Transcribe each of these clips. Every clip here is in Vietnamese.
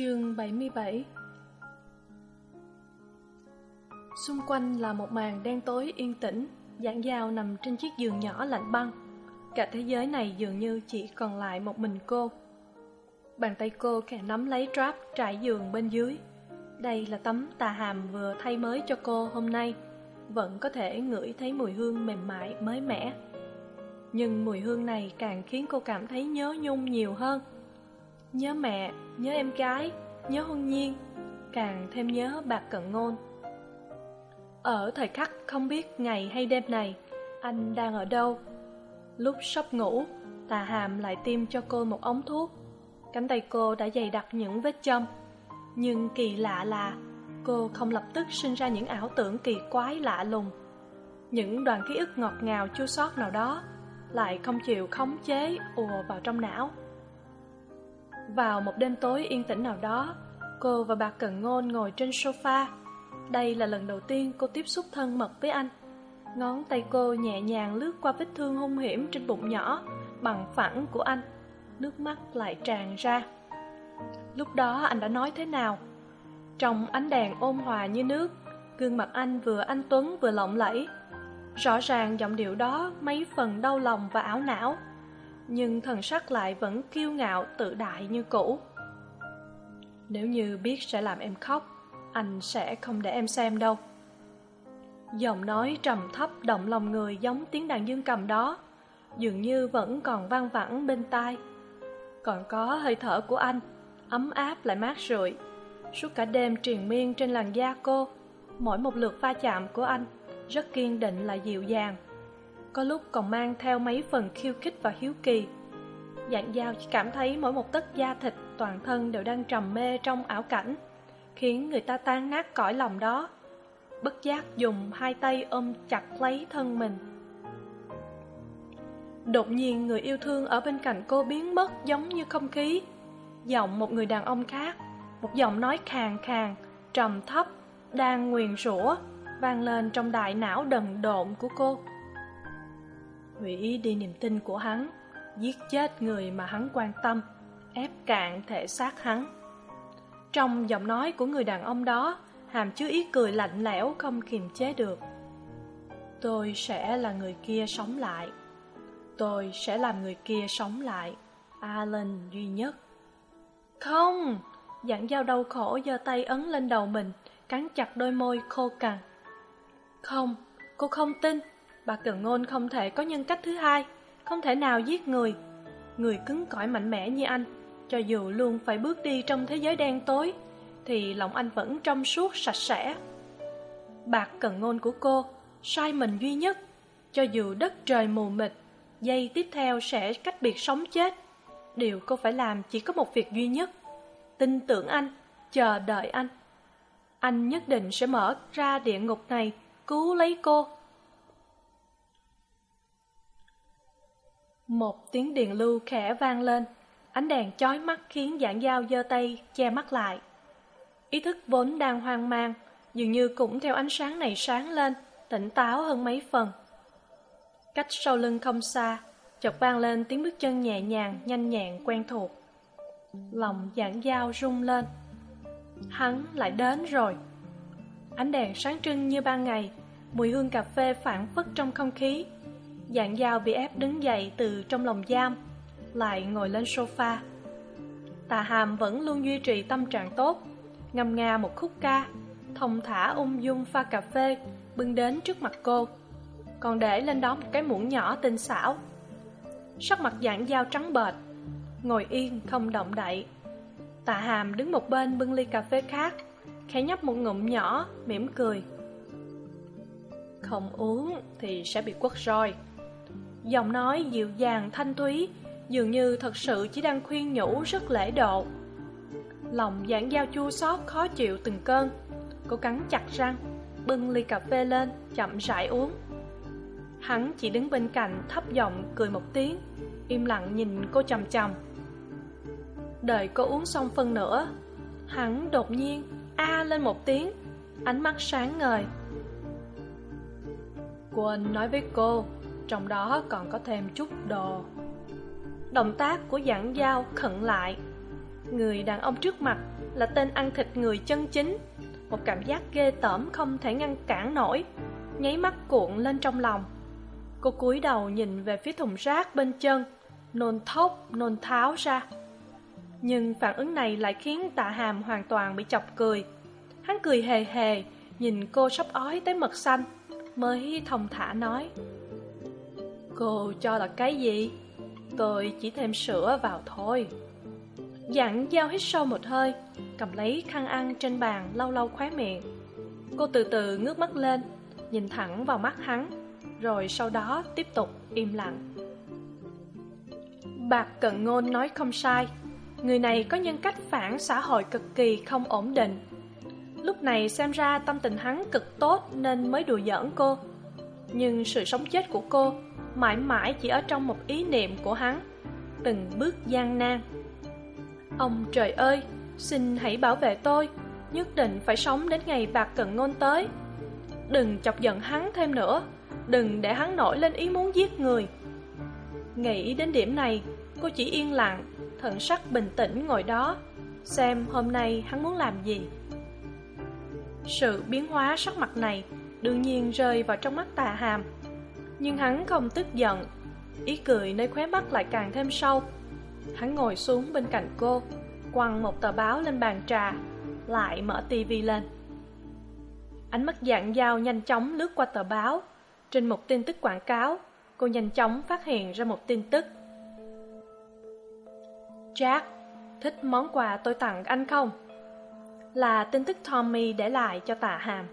Chương 77 Xung quanh là một màn đen tối yên tĩnh Giảng dao nằm trên chiếc giường nhỏ lạnh băng. Cả thế giới này dường như chỉ còn lại một mình cô. Bàn tay cô khẽ nắm lấy trap trải giường bên dưới. Đây là tấm tà hàm vừa thay mới cho cô hôm nay. Vẫn có thể ngửi thấy mùi hương mềm mại, mới mẻ. Nhưng mùi hương này càng khiến cô cảm thấy nhớ nhung nhiều hơn. Nhớ mẹ, nhớ em gái, nhớ hôn nhiên Càng thêm nhớ bạc cận ngôn. Ở thời khắc không biết ngày hay đêm này Anh đang ở đâu? Lúc sắp ngủ Tà hàm lại tiêm cho cô một ống thuốc. Cánh tay cô đã dày đặc những vết châm. Nhưng kỳ lạ là Cô không lập tức sinh ra những ảo tưởng kỳ quái lạ lùng. Những đoàn ký ức ngọt ngào chua xót nào đó Lại không chịu khống chế ùa vào trong não vào một đêm tối yên tĩnh nào đó, cô và bà Cần Ngôn ngồi trên sofa. Đây là lần đầu tiên cô tiếp xúc thân mật với anh. Ngón tay cô nhẹ nhàng lướt qua vết thương hung hiểm trên bụng nhỏ bằng phẳng của anh. Nước mắt lại tràn ra. Lúc đó anh đã nói thế nào? Trong ánh đèn ôn hòa như nước, gương mặt anh vừa anh Tuấn vừa lộng lẫy. Rõ ràng giọng điệu đó mấy phần đau lòng và ảo não nhưng thần sắc lại vẫn kiêu ngạo, tự đại như cũ. Nếu như biết sẽ làm em khóc, anh sẽ không để em xem đâu. Giọng nói trầm thấp, động lòng người giống tiếng đàn dương cầm đó, dường như vẫn còn vang vẳng bên tai. Còn có hơi thở của anh, ấm áp lại mát rượi. Suốt cả đêm triền miên trên làn da cô, mỗi một lượt va chạm của anh rất kiên định lại dịu dàng có lúc còn mang theo mấy phần khiêu khích và hiếu kỳ. Dạng dao chỉ cảm thấy mỗi một tấc da thịt toàn thân đều đang trầm mê trong ảo cảnh, khiến người ta tan nát cõi lòng đó. Bất giác dùng hai tay ôm chặt lấy thân mình. Đột nhiên người yêu thương ở bên cạnh cô biến mất giống như không khí. Giọng một người đàn ông khác, một giọng nói khàn khàn, trầm thấp, đang nguyền rủa, vang lên trong đại não đần độn của cô hủy đi niềm tin của hắn, giết chết người mà hắn quan tâm, ép cạn thể xác hắn. Trong giọng nói của người đàn ông đó, hàm chứa ý cười lạnh lẽo không kiềm chế được. Tôi sẽ là người kia sống lại. Tôi sẽ làm người kia sống lại. Alan duy nhất. Không! Dặn dao đau khổ giơ tay ấn lên đầu mình, cắn chặt đôi môi khô cằn. Không, cô không tin bà cần ngôn không thể có nhân cách thứ hai, không thể nào giết người. Người cứng cỏi mạnh mẽ như anh, cho dù luôn phải bước đi trong thế giới đen tối, thì lòng anh vẫn trong suốt sạch sẽ. Bạc cần ngôn của cô, sai mình duy nhất. Cho dù đất trời mù mịt, giây tiếp theo sẽ cách biệt sống chết. Điều cô phải làm chỉ có một việc duy nhất, tin tưởng anh, chờ đợi anh. Anh nhất định sẽ mở ra địa ngục này, cứu lấy cô. Một tiếng điện lưu khẽ vang lên. Ánh đèn chói mắt khiến giảng dao giơ tay, che mắt lại. Ý thức vốn đang hoang mang, dường như cũng theo ánh sáng này sáng lên, tỉnh táo hơn mấy phần. Cách sau lưng không xa, chợt vang lên tiếng bước chân nhẹ nhàng, nhanh nhẹn, quen thuộc. Lòng giảng dao rung lên. Hắn lại đến rồi. Ánh đèn sáng trưng như ban ngày, mùi hương cà phê phản phất trong không khí dạng dao bị ép đứng dậy từ trong lòng giam, lại ngồi lên sofa. Tà hàm vẫn luôn duy trì tâm trạng tốt, ngâm nga một khúc ca, thông thả ung dung pha cà phê, bưng đến trước mặt cô, còn để lên đó một cái muỗng nhỏ tinh xảo. Sắc mặt dạng dao trắng bệch, ngồi yên không động đậy. Tạ hàm đứng một bên bưng ly cà phê khác, khẽ nhấp một ngụm nhỏ, mỉm cười. Không uống thì sẽ bị quất roi giọng nói dịu dàng, thanh thúy, dường như thật sự chỉ đang khuyên nhủ rất lễ độ. Lòng giảng dao chua xót, khó chịu từng cơn. Cô cắn chặt răng, bưng ly cà phê lên, chậm rãi uống. Hắn chỉ đứng bên cạnh, thấp giọng cười một tiếng, im lặng nhìn cô chằm chằm. Đợi cô uống xong phân nữa, hắn đột nhiên a lên một tiếng, ánh mắt sáng ngời. Quên nói với cô trong đó còn có thêm chút đồ. Động tác của giảng giao khẩn lại. Người đàn ông trước mặt là tên ăn thịt người chân chính. Một cảm giác ghê tởm không thể ngăn cản nổi, nháy mắt cuộn lên trong lòng. Cô cúi đầu nhìn về phía thùng rác bên chân, nôn thốc, nôn tháo ra. Nhưng phản ứng này lại khiến tạ hàm hoàn toàn bị chọc cười. Hắn cười hề hề, nhìn cô sắp ói tới mật xanh, mới thông thả nói cô cho là cái gì? Tôi chỉ thêm sữa vào thôi. Dặn dao hít sâu một hơi, cầm lấy khăn ăn trên bàn lau lau khóe miệng. Cô từ từ ngước mắt lên, nhìn thẳng vào mắt hắn, rồi sau đó tiếp tục im lặng. Bạc cận ngôn nói không sai, người này có nhân cách phản xã hội cực kỳ không ổn định. Lúc này xem ra tâm tình hắn cực tốt nên mới đùa giỡn cô. Nhưng sự sống chết của cô mãi mãi chỉ ở trong một ý niệm của hắn, từng bước gian nan. Ông trời ơi, xin hãy bảo vệ tôi, nhất định phải sống đến ngày bạc cận ngôn tới. Đừng chọc giận hắn thêm nữa, đừng để hắn nổi lên ý muốn giết người. Nghĩ đến điểm này, cô chỉ yên lặng, thần sắc bình tĩnh ngồi đó, xem hôm nay hắn muốn làm gì. Sự biến hóa sắc mặt này đương nhiên rơi vào trong mắt tà hàm nhưng hắn không tức giận. Ý cười nơi khóe mắt lại càng thêm sâu. Hắn ngồi xuống bên cạnh cô, quăng một tờ báo lên bàn trà, lại mở tivi lên. Ánh mắt dạng dao nhanh chóng lướt qua tờ báo. Trên một tin tức quảng cáo, cô nhanh chóng phát hiện ra một tin tức. Jack, thích món quà tôi tặng anh không? Là tin tức tommy để lại cho tạ hàm.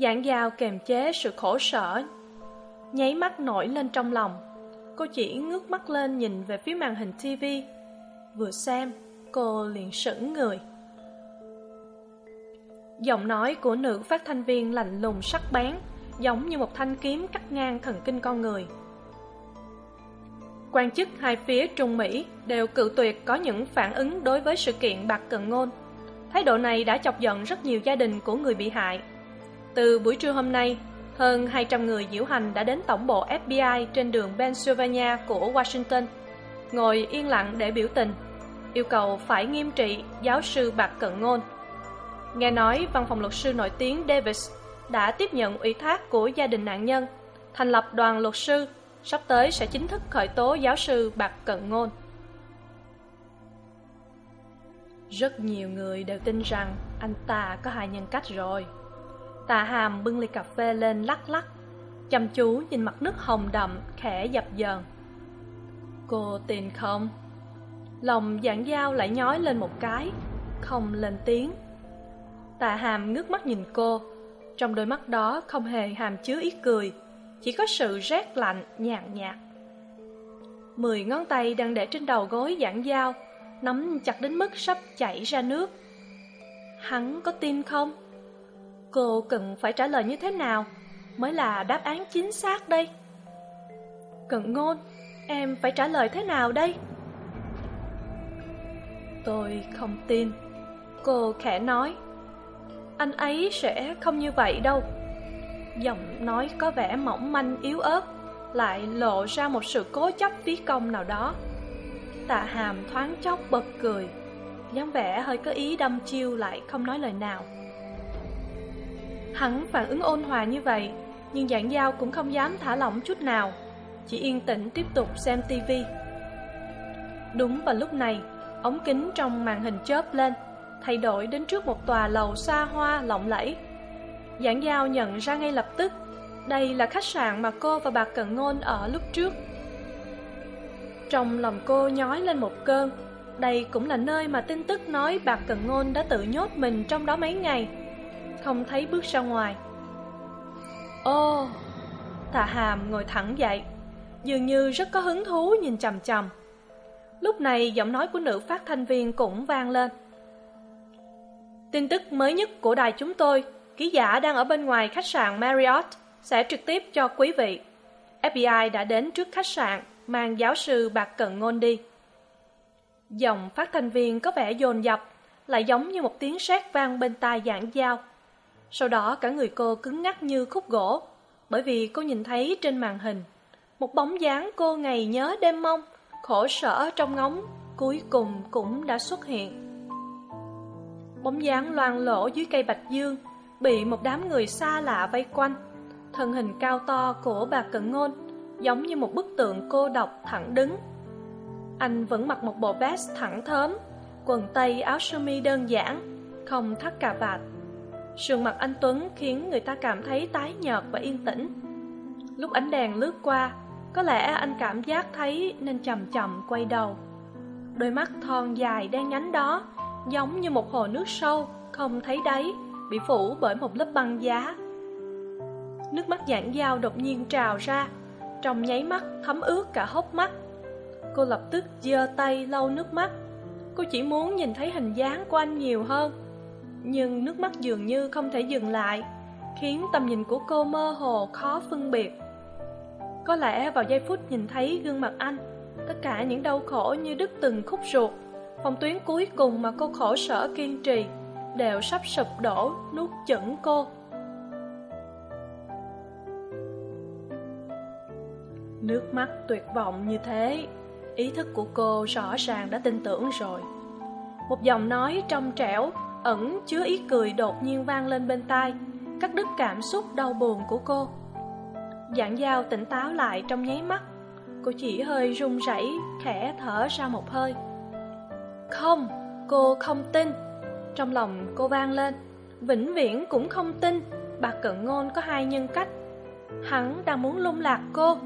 Dạng dao kềm chế sự khổ sở nháy mắt nổi lên trong lòng. Cô chỉ ngước mắt lên nhìn về phía màn hình tv vừa xem, cô liền sững người. Giọng nói của nữ phát thanh viên lạnh lùng sắc bén, giống như một thanh kiếm cắt ngang thần kinh con người. Quan chức hai phía trung mỹ đều cự tuyệt có những phản ứng đối với sự kiện bạc cận ngôn. Thái độ này đã chọc giận rất nhiều gia đình của người bị hại. Từ buổi trưa hôm nay hơn hai trăm người diễu hành đã đến tổng bộ fbi trên đường pennsylvania của washington, ngồi yên lặng để biểu tình, yêu cầu phải nghiêm trị giáo sư bạc cận ngôn. Nghe nói, văn phòng luật sư nổi tiếng davis đã tiếp nhận ủy thác của gia đình nạn nhân, thành lập đoàn luật sư, sắp tới sẽ chính thức khởi tố giáo sư bạc cận ngôn. Rất nhiều người đều tin rằng anh ta có hai nhân cách rồi. Tạ hàm bưng ly cà phê lên lắc lắc. Chăm chú nhìn mặt nước hồng đậm, khẽ dập dờn. Cô tin không? Lòng giảng dao lại nhói lên một cái, không lên tiếng. Tạ hàm ngước mắt nhìn cô. Trong đôi mắt đó không hề hàm chứa ý cười, chỉ có sự rét lạnh, nhàn nhạt. Mười ngón tay đang để trên đầu gối giảng dao nắm chặt đến mức sắp chảy ra nước. Hắn có tin không? Cô cần phải trả lời như thế nào mới là đáp án chính xác đây? Cận ngôn, em phải trả lời thế nào đây? Tôi không tin. Cô khẽ nói. Anh ấy sẽ không như vậy đâu. Giọng nói có vẻ mỏng manh, yếu ớt, lại lộ ra một sự cố chấp phí công nào đó. Tạ hàm thoáng chốc bật cười, dáng vẻ hơi có ý đâm chiêu lại không nói lời nào hắn phản ứng ôn hòa như vậy, nhưng giảng giao cũng không dám thả lỏng chút nào. Chỉ yên tĩnh tiếp tục xem tivi đúng vào lúc này, ống kính trong màn hình chớp lên, thay đổi đến trước một tòa lầu xa hoa lộng lẫy. Giảng giao nhận ra ngay lập tức, đây là khách sạn mà cô và bà cận ngôn ở lúc trước. Trong lòng cô nhói lên một cơn, đây cũng là nơi mà tin tức nói bà cận ngôn đã tự nhốt mình trong đó mấy ngày không thấy bước ra ngoài. Ô tạ hàm ngồi thẳng dậy dường như rất có hứng thú nhìn chằm chằm. Lúc này giọng nói của nữ phát thanh viên cũng vang lên. Tin tức mới nhất của đài chúng tôi ký giả đang ở bên ngoài khách sạn marriott sẽ trực tiếp cho quý vị. Fbi đã đến trước khách sạn mang giáo sư bạc cận ngôn đi. Dòng phát thanh viên có vẻ dồn dập lại giống như một tiếng sét vang bên tai giảng giao sau đó cả người cô cứng ngắc như khúc gỗ, bởi vì cô nhìn thấy trên màn hình, một bóng dáng cô ngày nhớ đêm mong, khổ sở trong ngóng, cuối cùng cũng đã xuất hiện. Bóng dáng loang lỗ dưới cây bạch dương bị một đám người xa lạ vây quanh. Thân hình cao to của bà cận ngôn giống như một bức tượng cô độc thẳng đứng. Anh vẫn mặc một bộ vest thẳng thớm, quần tây áo sơ mi đơn giản, không thắt cà vạt sườn mặt anh tuấn khiến người ta cảm thấy tái nhợt và yên tĩnh. Lúc ánh đèn lướt qua, có lẽ anh cảm giác thấy nên chậm chậm quay đầu. Đôi mắt thon dài đen nhánh đó giống như một hồ nước sâu, không thấy đáy, bị phủ bởi một lớp băng giá. Nước mắt giảng dao đột nhiên trào ra, trong nháy mắt thấm ướt cả hốc mắt. Cô lập tức giơ tay lau nước mắt. Cô chỉ muốn nhìn thấy hình dáng của anh nhiều hơn nhưng nước mắt dường như không thể dừng lại, khiến tầm nhìn của cô mơ hồ khó phân biệt. Có lẽ vào giây phút nhìn thấy gương mặt anh, tất cả những đau khổ như đứt từng khúc ruột, phòng tuyến cuối cùng mà cô khổ sở kiên trì đều sắp sụp đổ nuốt chửng cô. Nước mắt tuyệt vọng như thế, ý thức của cô rõ ràng đã tin tưởng rồi. Một giọng nói trong trẻo ẩn chứa ý cười đột nhiên vang lên bên tai, cắt đứt cảm xúc đau buồn của cô. Giảng dao tỉnh táo lại trong nháy mắt, cô chỉ hơi run rẩy, khẽ thở ra một hơi. Không, cô không tin. Trong lòng cô vang lên, vĩnh viễn cũng không tin, bà cận ngôn có hai nhân cách. Hắn đang muốn lung lạc cô.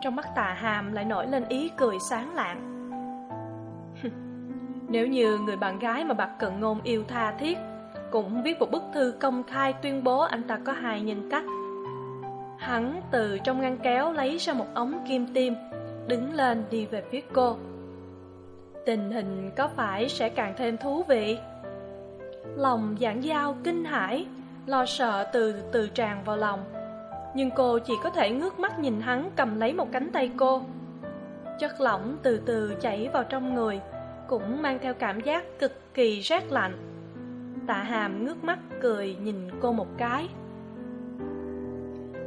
Trong mắt tà hàm lại nổi lên ý cười sáng lạng nếu như người bạn gái mà bạc cận ngôn yêu tha thiết, cũng viết một bức thư công khai tuyên bố anh ta có hai nhân cách. Hắn từ trong ngăn kéo lấy ra một ống kim tiêm, đứng lên đi về phía cô. Tình hình có phải sẽ càng thêm thú vị? Lòng giảng giao kinh hãi, lo sợ từ từ tràn vào lòng. Nhưng cô chỉ có thể ngước mắt nhìn hắn cầm lấy một cánh tay cô. Chất lỏng từ từ chảy vào trong người cũng mang theo cảm giác cực kỳ rét lạnh. Tạ hàm ngước mắt cười nhìn cô một cái.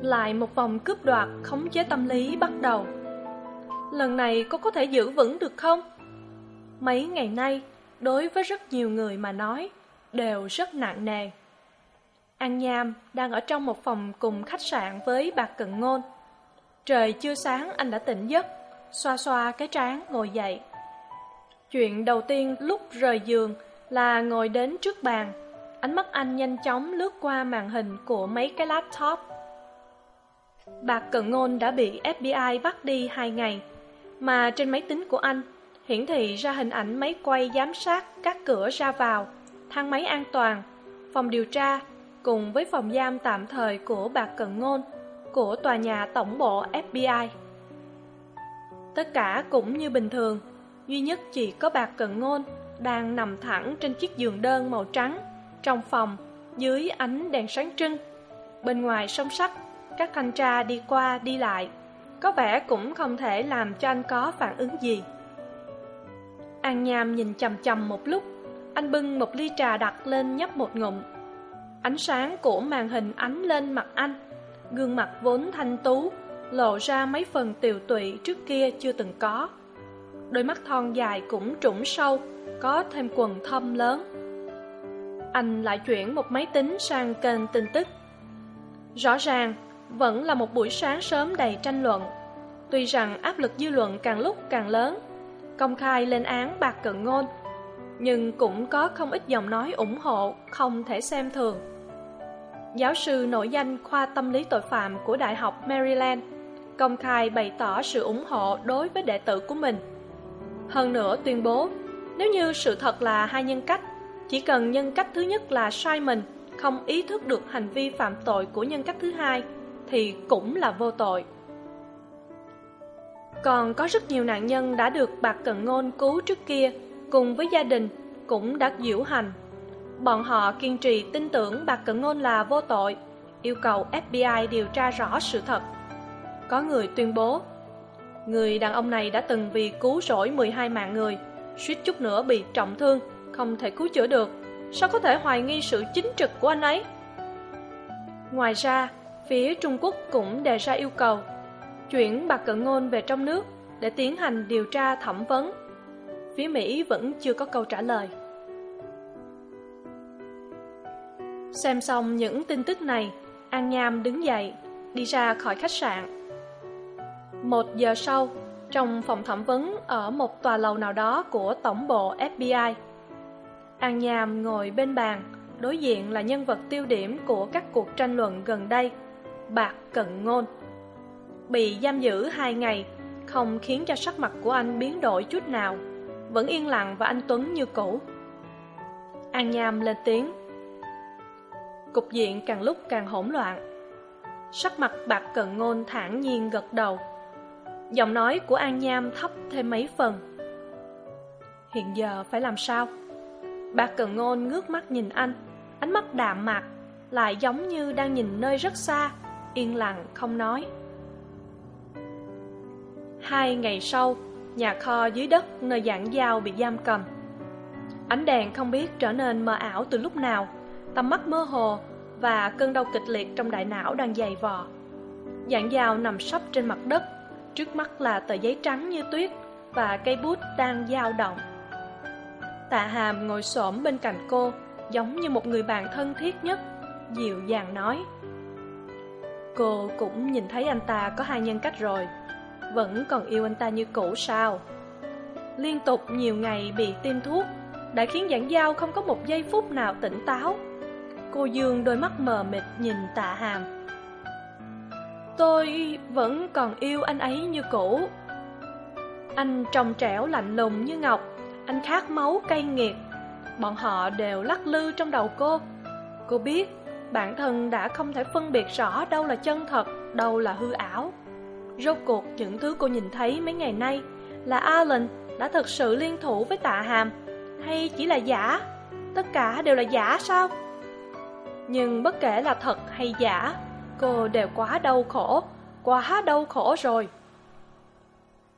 Lại một vòng cướp đoạt khống chế tâm lý bắt đầu. Lần này cô có thể giữ vững được không? Mấy ngày nay, đối với rất nhiều người mà nói, đều rất nặng nề. An nham đang ở trong một phòng cùng khách sạn với bà cận ngôn. Trời chưa sáng, anh đã tỉnh giấc, xoa xoa cái trán, ngồi dậy chuyện đầu tiên lúc rời giường là ngồi đến trước bàn. Ánh mắt anh nhanh chóng lướt qua màn hình của mấy cái laptop. Bạc cận ngôn đã bị fbi bắt đi hai ngày, mà trên máy tính của anh, hiển thị ra hình ảnh máy quay giám sát các cửa ra vào, thang máy an toàn, phòng điều tra cùng với phòng giam tạm thời của bạc cận ngôn, của tòa nhà tổng bộ fbi tất cả cũng như bình thường duy nhất chỉ có bạc cận ngôn đang nằm thẳng trên chiếc giường đơn màu trắng, trong phòng, dưới ánh đèn sáng trưng. Bên ngoài song sắt, các thanh tra đi qua đi lại, có vẻ cũng không thể làm cho anh có phản ứng gì. An nham nhìn chằm chằm một lúc, anh bưng một ly trà đặt lên nhấp một ngụm. Ánh sáng của màn hình ánh lên mặt anh, gương mặt vốn thanh tú, lộ ra mấy phần tiều tụy trước kia chưa từng có đôi mắt thon dài cũng trũng sâu, có thêm quần thâm lớn. Anh lại chuyển một máy tính sang kênh tin tức. Rõ ràng, vẫn là một buổi sáng sớm đầy tranh luận. Tuy rằng áp lực dư luận càng lúc càng lớn, công khai lên án bạc cận ngôn, nhưng cũng có không ít dòng nói ủng hộ không thể xem thường. Giáo sư nổi danh khoa tâm lý tội phạm của đại học maryland công khai bày tỏ sự ủng hộ đối với đệ tử của mình hơn nữa tuyên bố, nếu như sự thật là hai nhân cách, chỉ cần nhân cách thứ nhất là sai mình, không ý thức được hành vi phạm tội của nhân cách thứ hai, thì cũng là vô tội. Còn có rất nhiều nạn nhân đã được bạc cận ngôn cứu trước kia cùng với gia đình cũng đã diễu hành. Bọn họ kiên trì tin tưởng bạc cận ngôn là vô tội, yêu cầu fbi điều tra rõ sự thật. Có người tuyên bố người đàn ông này đã từng vì cứu rỗi mười hai mạng người, suýt chút nữa bị trọng thương, không thể cứu chữa được. Sao có thể hoài nghi sự chính trực của anh ấy? Ngoài ra, phía trung quốc cũng đề ra yêu cầu, chuyển bạc cận ngôn về trong nước để tiến hành điều tra thẩm vấn. Phía mỹ vẫn chưa có câu trả lời. Xem xong những tin tức này, an nham đứng dậy, đi ra khỏi khách sạn một giờ sau, trong phòng thẩm vấn ở một tòa lầu nào đó của tổng bộ fbi an nham ngồi bên bàn, đối diện là nhân vật tiêu điểm của các cuộc tranh luận gần đây, bạc cận ngôn. Bị giam giữ hai ngày, không khiến cho sắc mặt của anh biến đổi chút nào, vẫn yên lặng và anh tuấn như cũ. An nham lên tiếng. Cục diện càng lúc càng hỗn loạn. Sắc mặt bạc cận ngôn thản nhiên gật đầu giọng nói của an nham thấp thêm mấy phần. Hiện giờ phải làm sao? Bà cần ngôn ngước mắt nhìn anh, ánh mắt đạm mạc, lại giống như đang nhìn nơi rất xa, yên lặng không nói. Hai ngày sau, nhà kho dưới đất nơi giảng giao bị giam cầm. Ánh đèn không biết trở nên mờ ảo từ lúc nào, tầm mắt mơ hồ và cơn đau kịch liệt trong đại não đang dày vò. Giảng giao nằm sấp trên mặt đất trước mắt là tờ giấy trắng như tuyết và cây bút đang dao động. Tạ hàm ngồi xổm bên cạnh cô, giống như một người bạn thân thiết nhất, dịu dàng nói. Cô cũng nhìn thấy anh ta có hai nhân cách rồi, vẫn còn yêu anh ta như cũ sao? Liên tục nhiều ngày bị tiêm thuốc, đã khiến giảng giao không có một giây phút nào tỉnh táo. Cô dương đôi mắt mờ mịt nhìn tạ hàm tôi vẫn còn yêu anh ấy như cũ. Anh trong trẻo lạnh lùng như ngọc, anh khát máu cay nghiệt. Bọn họ đều lắc lư trong đầu cô. Cô biết bản thân đã không thể phân biệt rõ đâu là chân thật, đâu là hư ảo. Rốt cuộc những thứ cô nhìn thấy mấy ngày nay là alan đã thực sự liên thủ với tạ hàm hay chỉ là giả? Tất cả đều là giả sao? Nhưng bất kể là thật hay giả cô đều quá đau khổ, quá đau khổ rồi.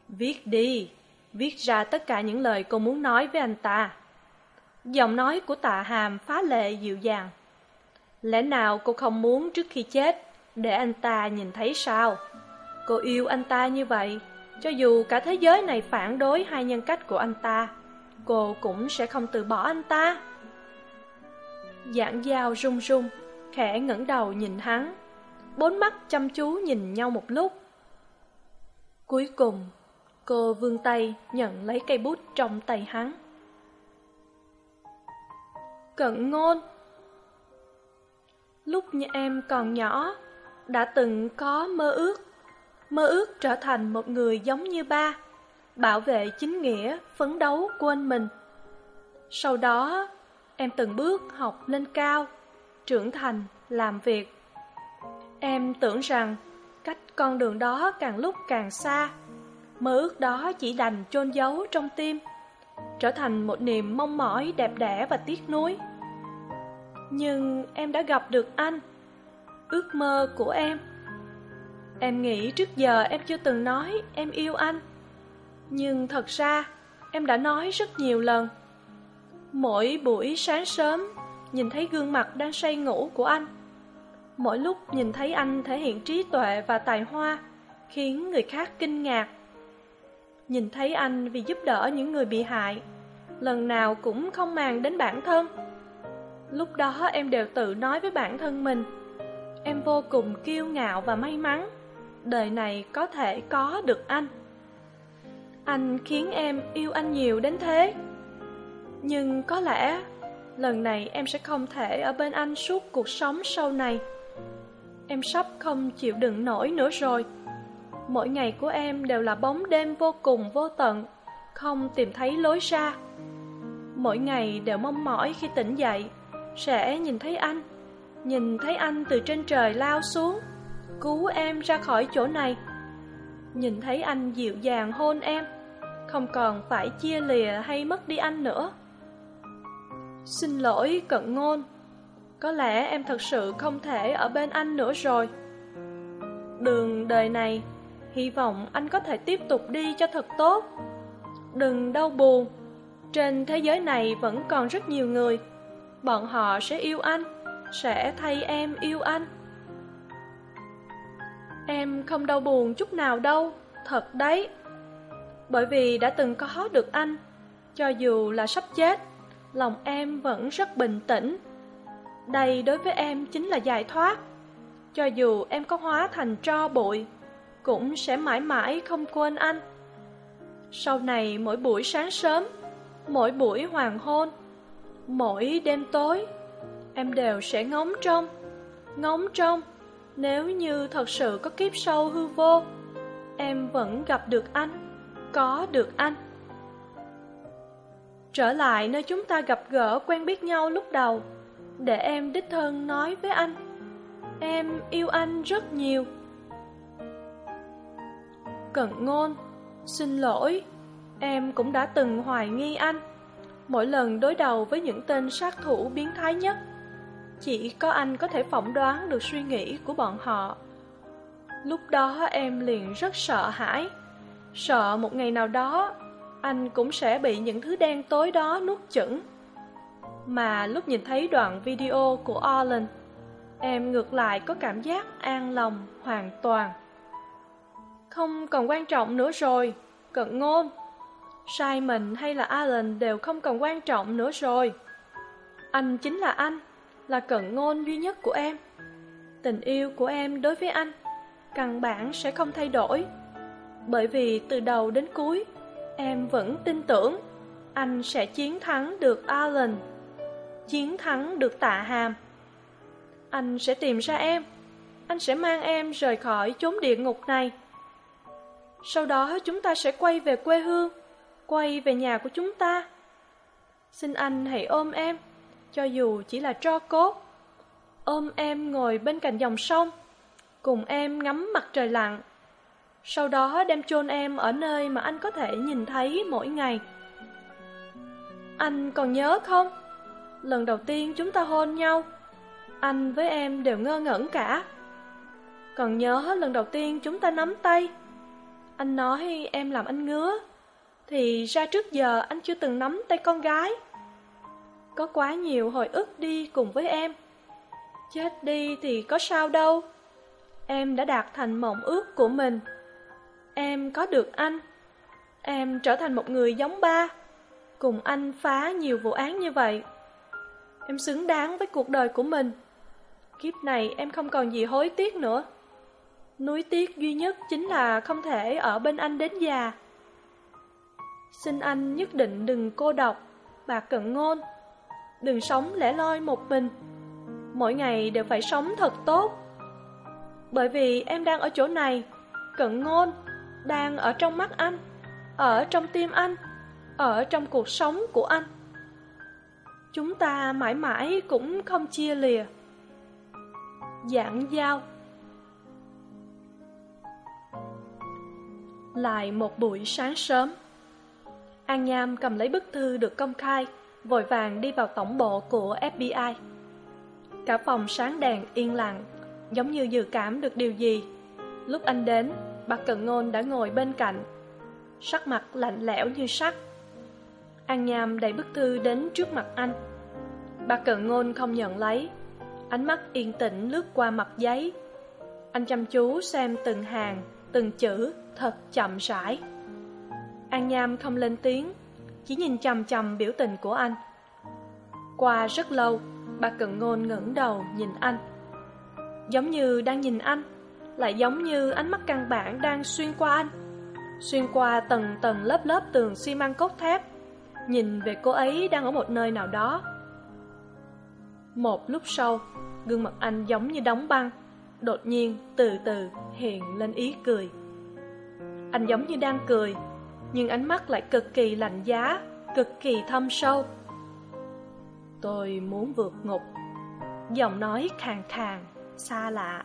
Viết đi, viết ra tất cả những lời cô muốn nói với anh ta. Giọng nói của tạ hàm phá lệ dịu dàng. Lẽ nào cô không muốn trước khi chết để anh ta nhìn thấy sao? Cô yêu anh ta như vậy, cho dù cả thế giới này phản đối hai nhân cách của anh ta, cô cũng sẽ không từ bỏ anh ta. Giảng dao run run khẽ ngẩng đầu nhìn hắn bốn mắt chăm chú nhìn nhau một lúc. Cuối cùng, cô vươn tay nhận lấy cây bút trong tay hắn. Cận ngôn! Lúc như em còn nhỏ, đã từng có mơ ước. Mơ ước trở thành một người giống như ba, bảo vệ chính nghĩa, phấn đấu quên mình. Sau đó, em từng bước học lên cao, trưởng thành, làm việc em tưởng rằng cách con đường đó càng lúc càng xa. Mơ ước đó chỉ đành chôn giấu trong tim, trở thành một niềm mong mỏi đẹp đẽ và tiếc nuối. Nhưng em đã gặp được anh, ước mơ của em. Em nghĩ trước giờ em chưa từng nói em yêu anh, nhưng thật ra em đã nói rất nhiều lần. Mỗi buổi sáng sớm, nhìn thấy gương mặt đang say ngủ của anh mỗi lúc nhìn thấy anh thể hiện trí tuệ và tài hoa, khiến người khác kinh ngạc. Nhìn thấy anh vì giúp đỡ những người bị hại, lần nào cũng không màng đến bản thân. Lúc đó em đều tự nói với bản thân mình, em vô cùng kiêu ngạo và may mắn, đời này có thể có được anh. Anh khiến em yêu anh nhiều đến thế. Nhưng có lẽ lần này em sẽ không thể ở bên anh suốt cuộc sống sau này em sắp không chịu đựng nổi nữa rồi. Mỗi ngày của em đều là bóng đêm vô cùng vô tận không tìm thấy lối ra. Mỗi ngày đều mong mỏi khi tỉnh dậy sẽ nhìn thấy anh nhìn thấy anh từ trên trời lao xuống cứu em ra khỏi chỗ này. Nhìn thấy anh dịu dàng hôn em không còn phải chia lìa hay mất đi anh nữa. Xin lỗi, cận ngôn. Có lẽ em thật sự không thể ở bên anh nữa rồi. Đường đời này, hy vọng anh có thể tiếp tục đi cho thật tốt. Đừng đau buồn, trên thế giới này vẫn còn rất nhiều người. Bọn họ sẽ yêu anh, sẽ thay em yêu anh. Em không đau buồn chút nào đâu, thật đấy. Bởi vì đã từng có được anh, cho dù là sắp chết, lòng em vẫn rất bình tĩnh. Đây đối với em chính là giải thoát. Cho dù em có hóa thành tro bụi, cũng sẽ mãi mãi không quên anh. Sau này mỗi buổi sáng sớm, mỗi buổi hoàng hôn, mỗi đêm tối, em đều sẽ ngóng trông, ngóng trông. Nếu như thật sự có kiếp sâu hư vô, em vẫn gặp được anh, có được anh. Trở lại nơi chúng ta gặp gỡ quen biết nhau lúc đầu, để em đích thân nói với anh. Em yêu anh rất nhiều. Cận ngôn, xin lỗi, em cũng đã từng hoài nghi anh. Mỗi lần đối đầu với những tên sát thủ biến thái nhất, chỉ có anh có thể phỏng đoán được suy nghĩ của bọn họ. Lúc đó em liền rất sợ hãi, sợ một ngày nào đó anh cũng sẽ bị những thứ đen tối đó nuốt chửng. Mà lúc nhìn thấy đoạn video của Orlan, em ngược lại có cảm giác an lòng hoàn toàn. Không còn quan trọng nữa rồi, cận ngôn. Simon hay là Alan đều không còn quan trọng nữa rồi. Anh chính là anh, là cận ngôn duy nhất của em. Tình yêu của em đối với anh, căn bản sẽ không thay đổi. Bởi vì từ đầu đến cuối, em vẫn tin tưởng anh sẽ chiến thắng được Alan, chiến thắng được tạ hàm. Anh sẽ tìm ra em, anh sẽ mang em rời khỏi chốn địa ngục này. Sau đó chúng ta sẽ quay về quê hương, quay về nhà của chúng ta. Xin anh hãy ôm em, cho dù chỉ là tro cốt. Ôm em ngồi bên cạnh dòng sông, cùng em ngắm mặt trời lặn. Sau đó đem chôn em ở nơi mà anh có thể nhìn thấy mỗi ngày. Anh còn nhớ không? Lần đầu tiên chúng ta hôn nhau, anh với em đều ngơ ngẩn cả. Còn nhớ lần đầu tiên chúng ta nắm tay, anh nói em làm anh ngứa, thì ra trước giờ anh chưa từng nắm tay con gái. Có quá nhiều hồi ức đi cùng với em. Chết đi thì có sao đâu. Em đã đạt thành mộng ước của mình. Em có được anh. Em trở thành một người giống ba. Cùng anh phá nhiều vụ án như vậy. Em xứng đáng với cuộc đời của mình. Kiếp này em không còn gì hối tiếc nữa. Núi tiếc duy nhất chính là không thể ở bên anh đến già. Xin anh nhất định đừng cô độc, bà cận ngôn. Đừng sống lẻ loi một mình. Mỗi ngày đều phải sống thật tốt. Bởi vì em đang ở chỗ này, cận ngôn, đang ở trong mắt anh, ở trong tim anh, ở trong cuộc sống của anh. Chúng ta mãi mãi cũng không chia lìa. Giảng giao. Lại một buổi sáng sớm, An Nham cầm lấy bức thư được công khai, Vội vàng đi vào tổng bộ của FBI Cả phòng sáng đèn yên lặng, Giống như dự cảm được điều gì. Lúc anh đến Bà Cận Ngôn đã ngồi bên cạnh, Sắc mặt lạnh lẽo như sắt. An Nham đẩy bức thư đến trước mặt anh. Bà Cận Ngôn không nhận lấy. Ánh mắt yên tĩnh lướt qua mặt giấy. Anh chăm chú xem từng hàng, Từng chữ thật chậm rãi. An Nham không lên tiếng, Chỉ nhìn chầm chầm biểu tình của anh. Qua rất lâu, Bà Cận Ngôn ngẩng đầu nhìn anh. Giống như đang nhìn anh, Lại giống như ánh mắt căn bản đang xuyên qua anh. Xuyên qua tầng tầng lớp lớp tường xi măng cốt thép. Nhìn về cô ấy đang ở một nơi nào đó. Một lúc sau, Gương mặt anh giống như đóng băng, Đột nhiên từ từ hiện lên ý cười. Anh giống như đang cười, Nhưng ánh mắt lại cực kỳ lạnh giá, Cực kỳ thâm sâu. Tôi muốn vượt ngục, Giọng nói khàn khàn, Xa lạ.